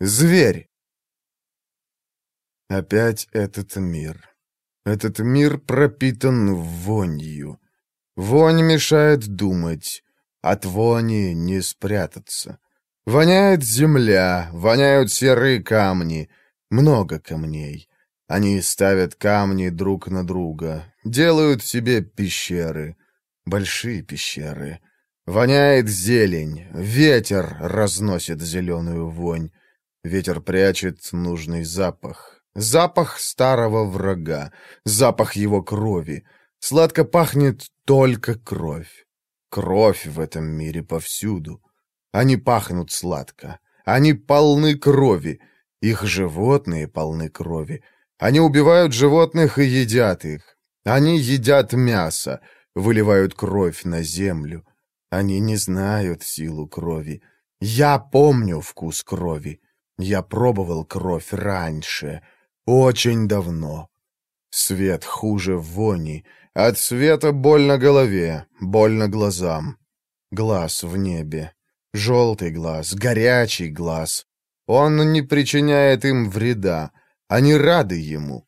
Зверь. Опять этот мир. Этот мир пропитан вонью. Вонь мешает думать. От вони не спрятаться. Воняет земля, воняют серые камни. Много камней. Они ставят камни друг на друга, делают себе пещеры. Большие пещеры. Воняет зелень, ветер разносит зеленую вонь. Ветер прячет нужный запах. Запах старого врага, запах его крови. Сладко пахнет только кровь. Кровь в этом мире повсюду. Они пахнут сладко. Они полны крови. Их животные полны крови. Они убивают животных и едят их. Они едят мясо, выливают кровь на землю. Они не знают силу крови. Я помню вкус крови. Я пробовал кровь раньше, очень давно. Свет хуже вони. От света больно голове, больно глазам. Глаз в небе. Желтый глаз, горячий глаз. Он не причиняет им вреда. Они рады ему.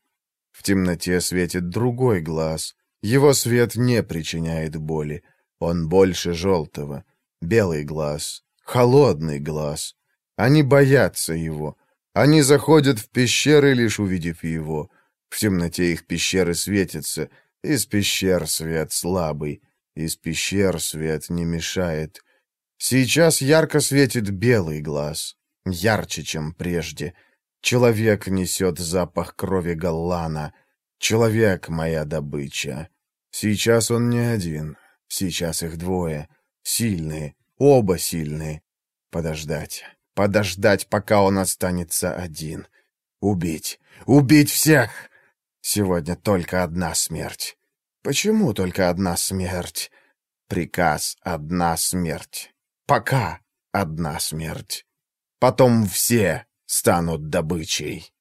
В темноте светит другой глаз. Его свет не причиняет боли. Он больше желтого. Белый глаз. Холодный глаз. Они боятся его. Они заходят в пещеры, лишь увидев его. В темноте их пещеры светятся. Из пещер свет слабый. Из пещер свет не мешает. Сейчас ярко светит белый глаз. Ярче, чем прежде. Человек несет запах крови Галлана. Человек — моя добыча. Сейчас он не один. Сейчас их двое. Сильные. Оба сильные. Подождать. Подождать, пока он останется один. Убить. Убить всех! Сегодня только одна смерть. Почему только одна смерть? Приказ — одна смерть. Пока одна смерть. Потом все станут добычей.